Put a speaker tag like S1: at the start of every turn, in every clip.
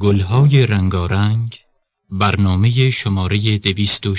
S1: گلهای رنگارنگ برنامه شماره دویست و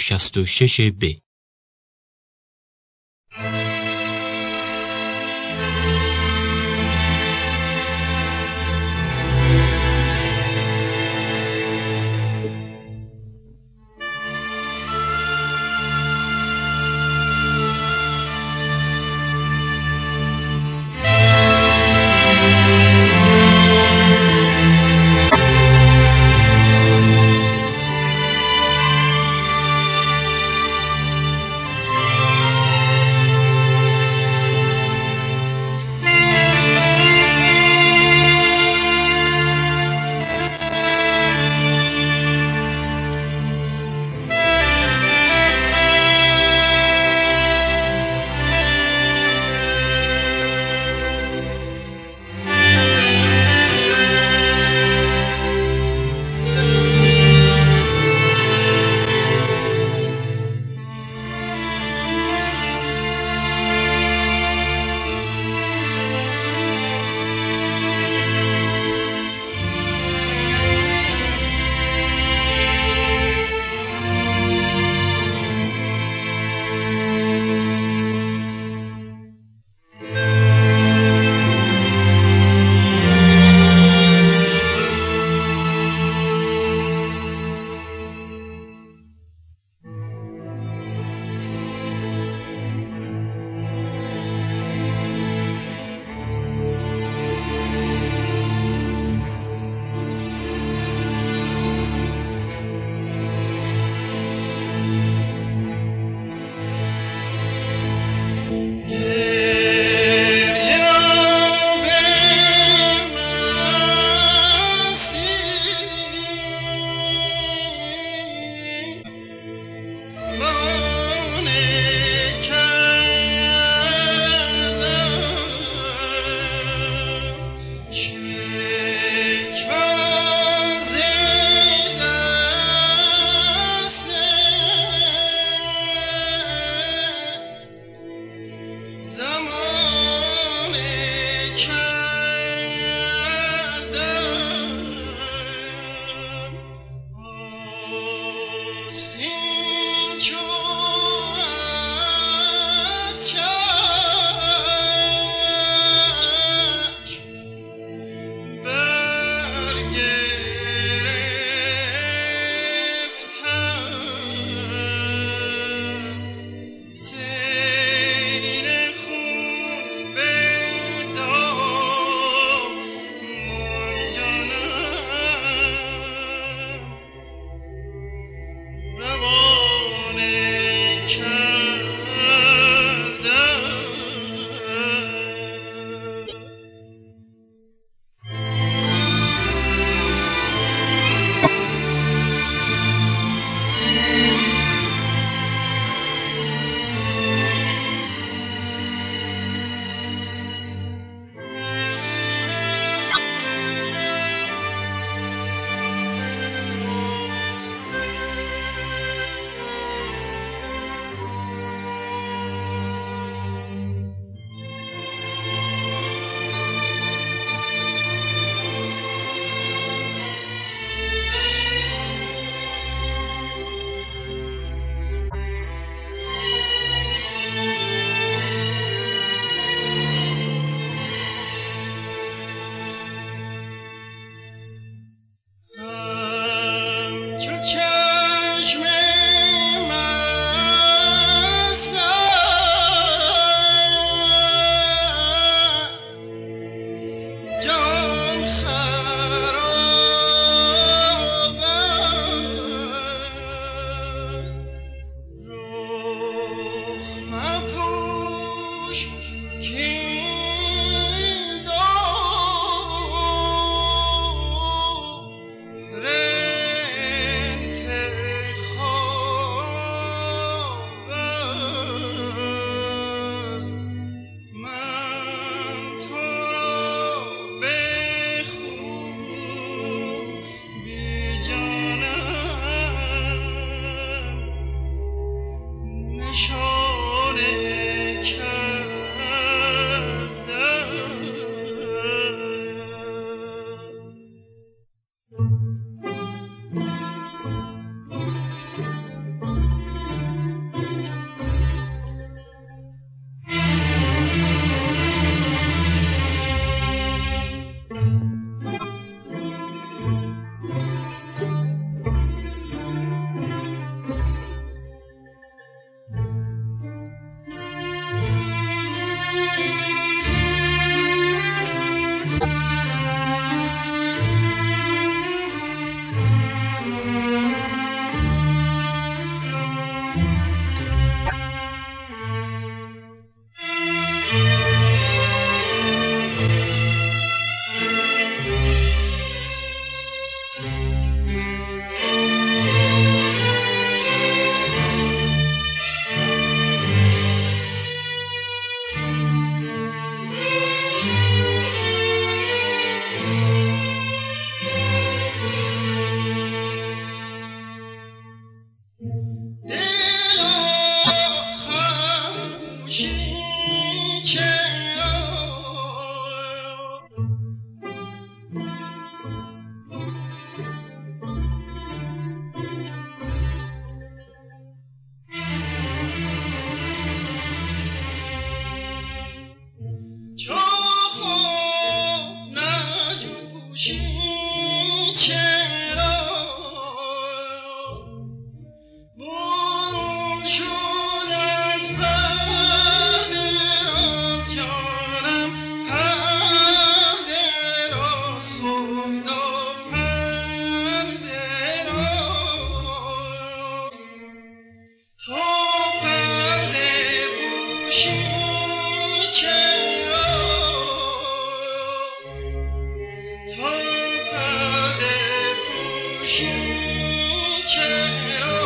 S1: شست و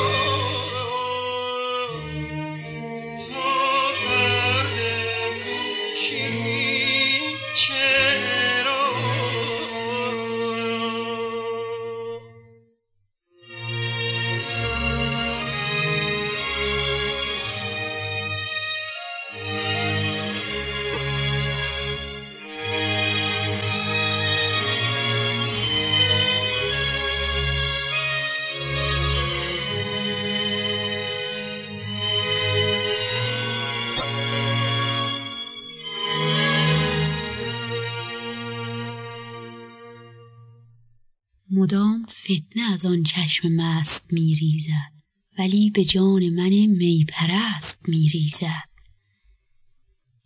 S2: از آن چشم مست می ریزد ولی به جان من می پرست می ریزد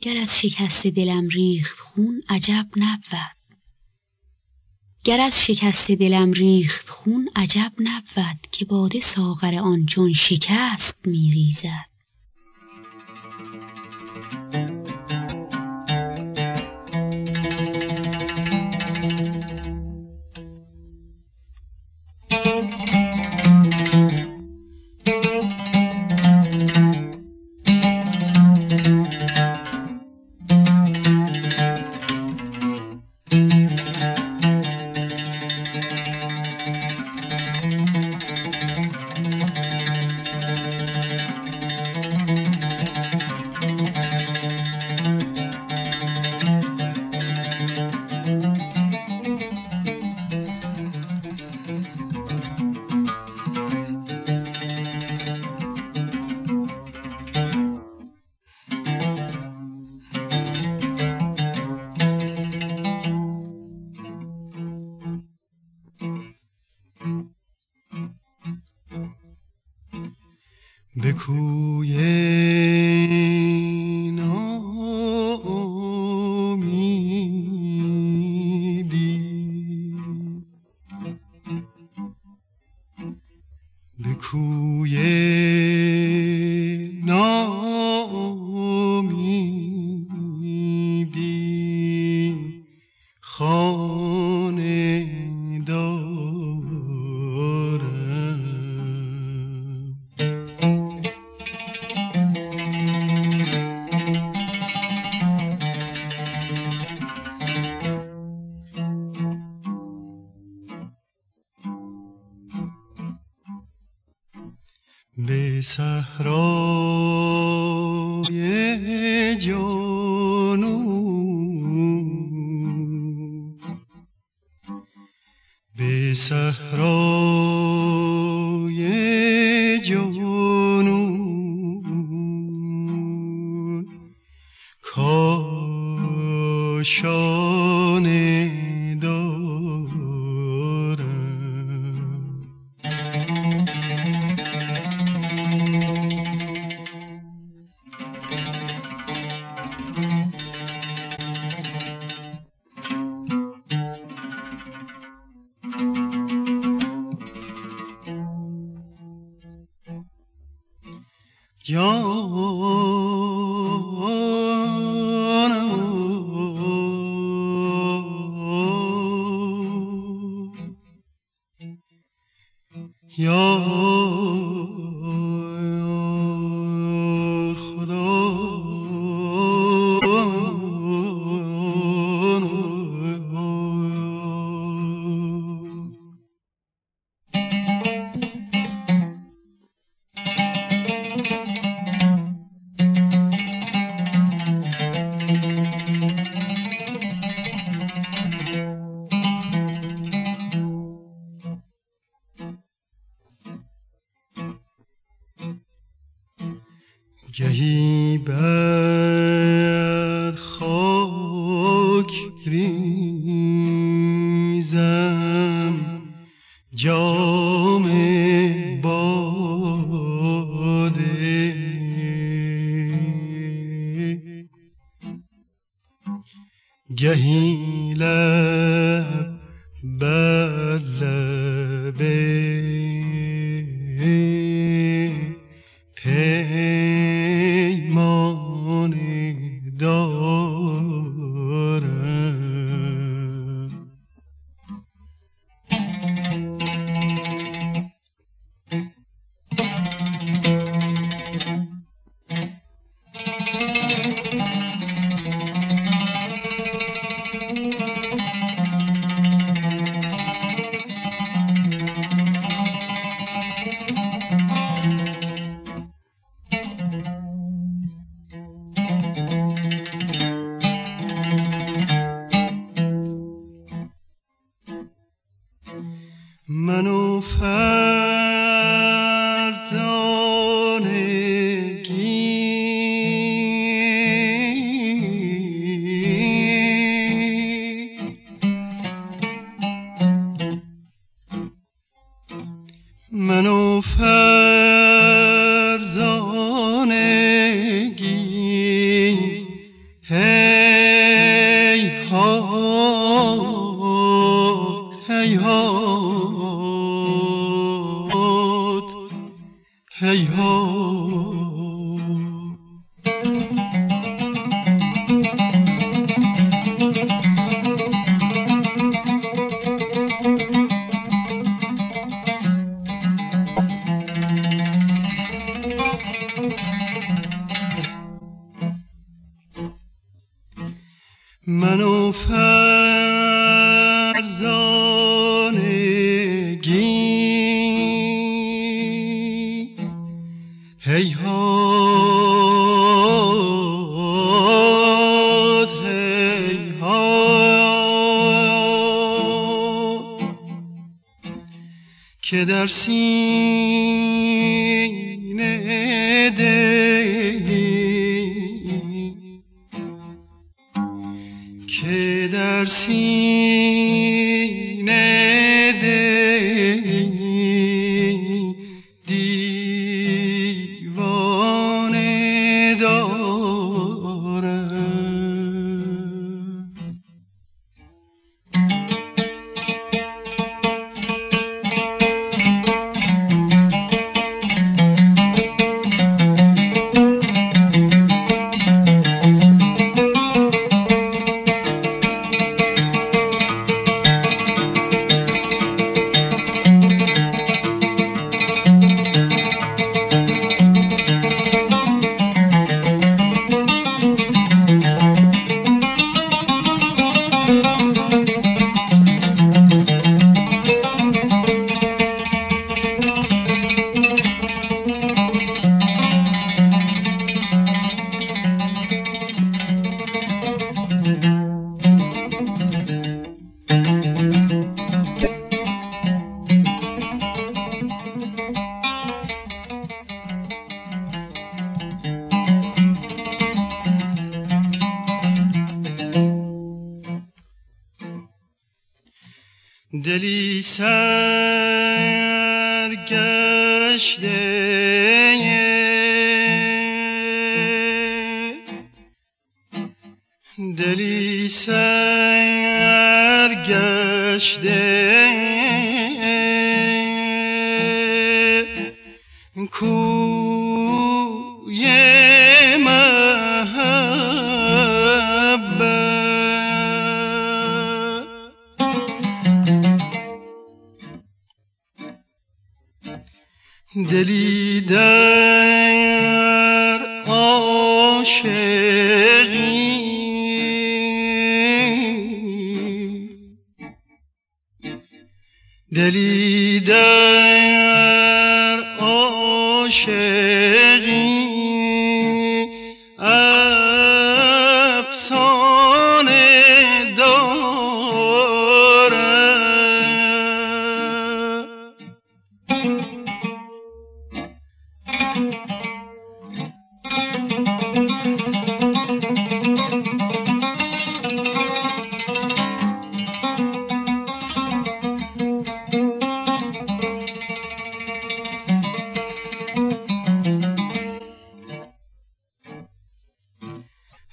S2: گر از شکست دلم ریخت خون عجب نبود. گر از شکست دلم ریخت خون عجب نبود که باده ساغر آن چون شکست می
S3: صحرای جانو به صحرای Yo. گهی بر خاک ریزم جام باده گهی که در دلی دلی در عاشقی. دلی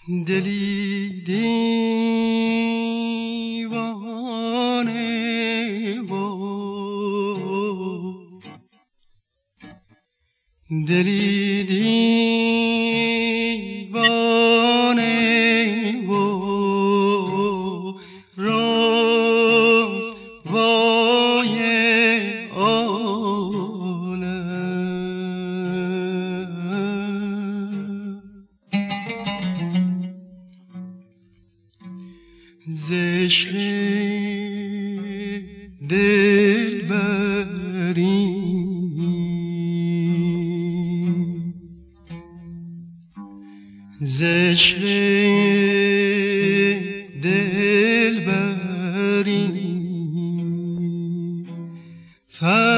S3: دلی دیوانه تو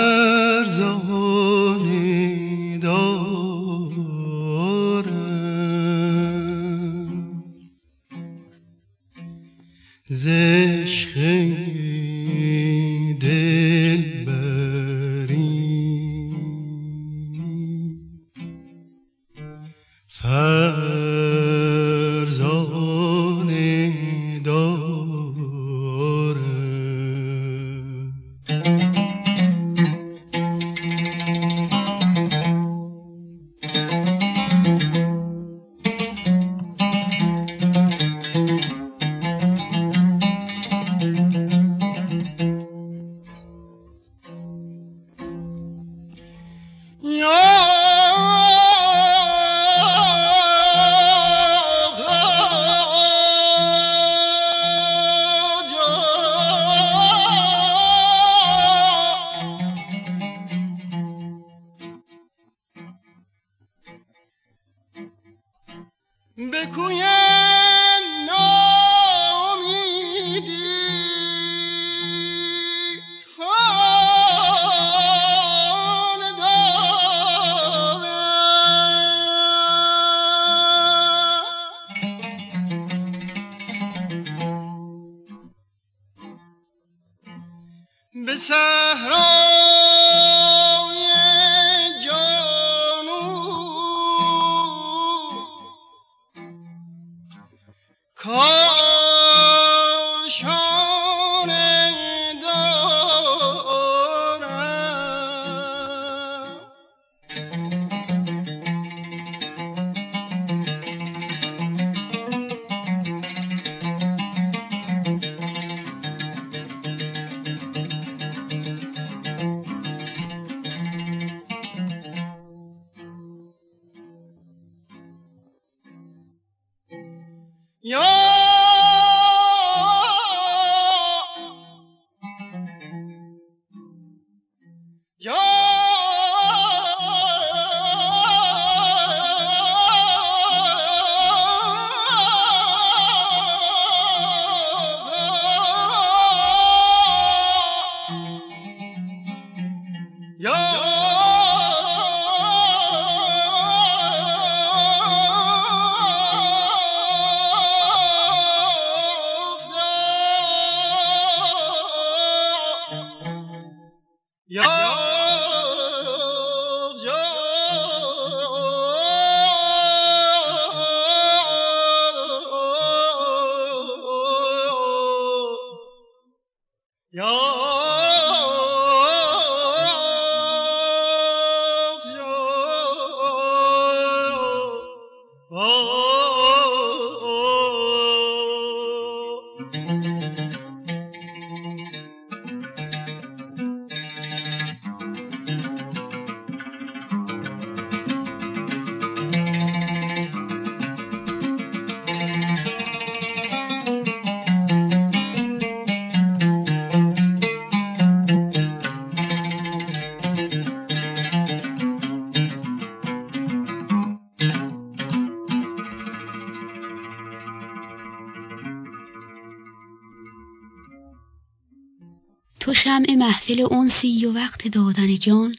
S3: شمع محفل اونسی و وقت دادن جان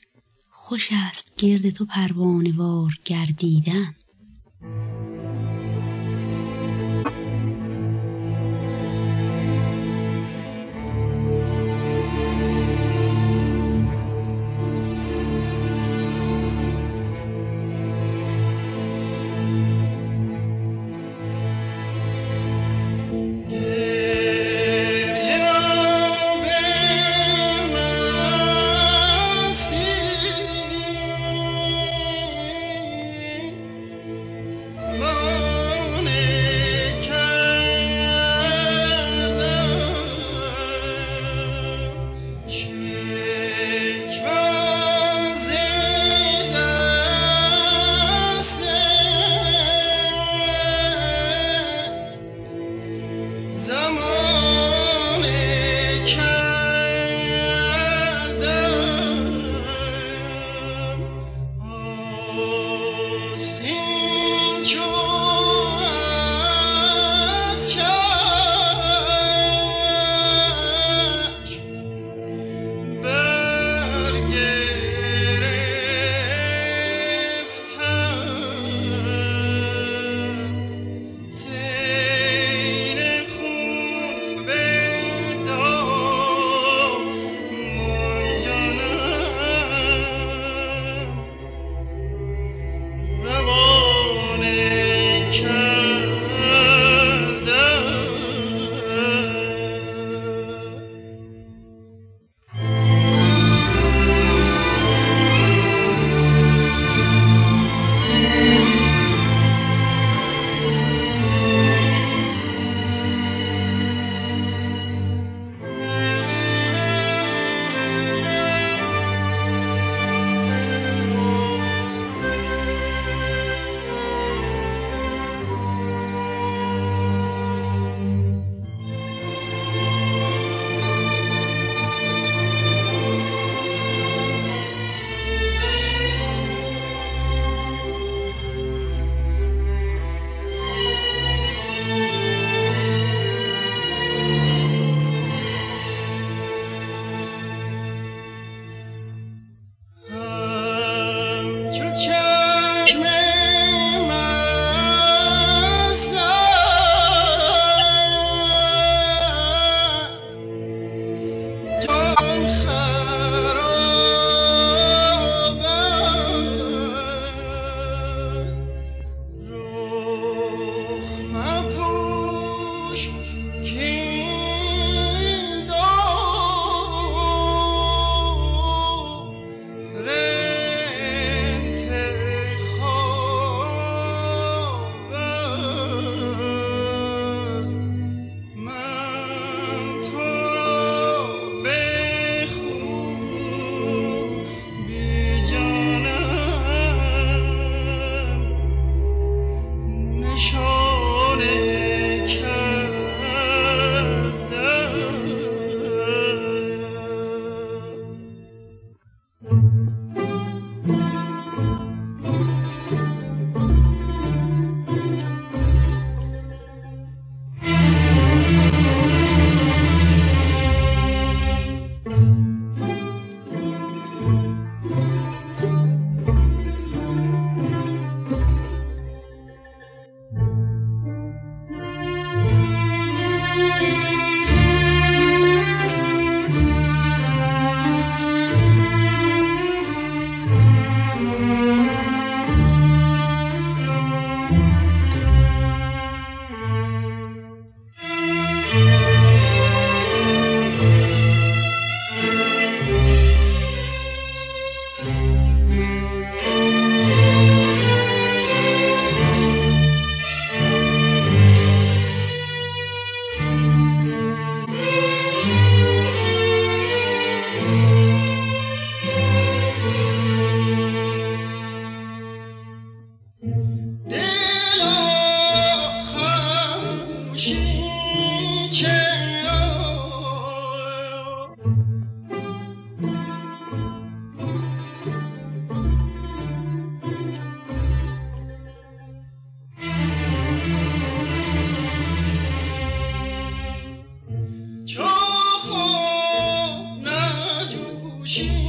S3: خوش است گرد تو پروانوار گردیدن. you.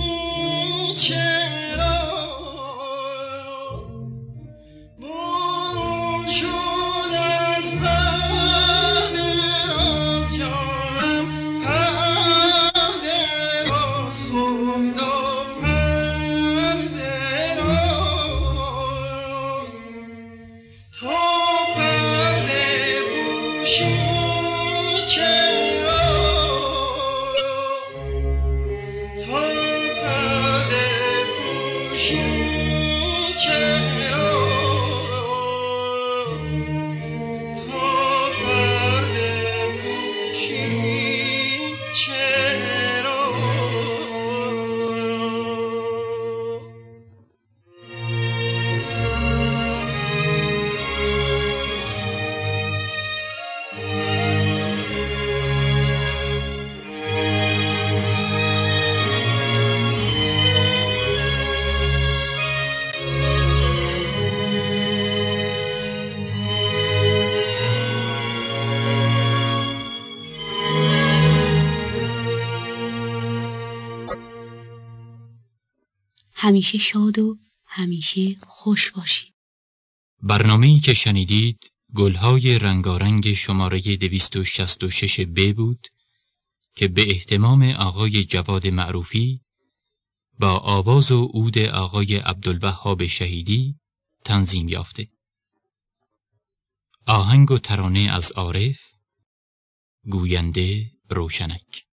S2: همیشه شاد و همیشه خوش باشید.
S1: برنامه‌ای که شنیدید گلهای رنگارنگ شماره 266 ب بود که به احتمام آقای جواد معروفی با آواز و عود آقای عبدالوهاب شهیدی تنظیم یافته. آهنگ و ترانه از عارف گوینده روشنک.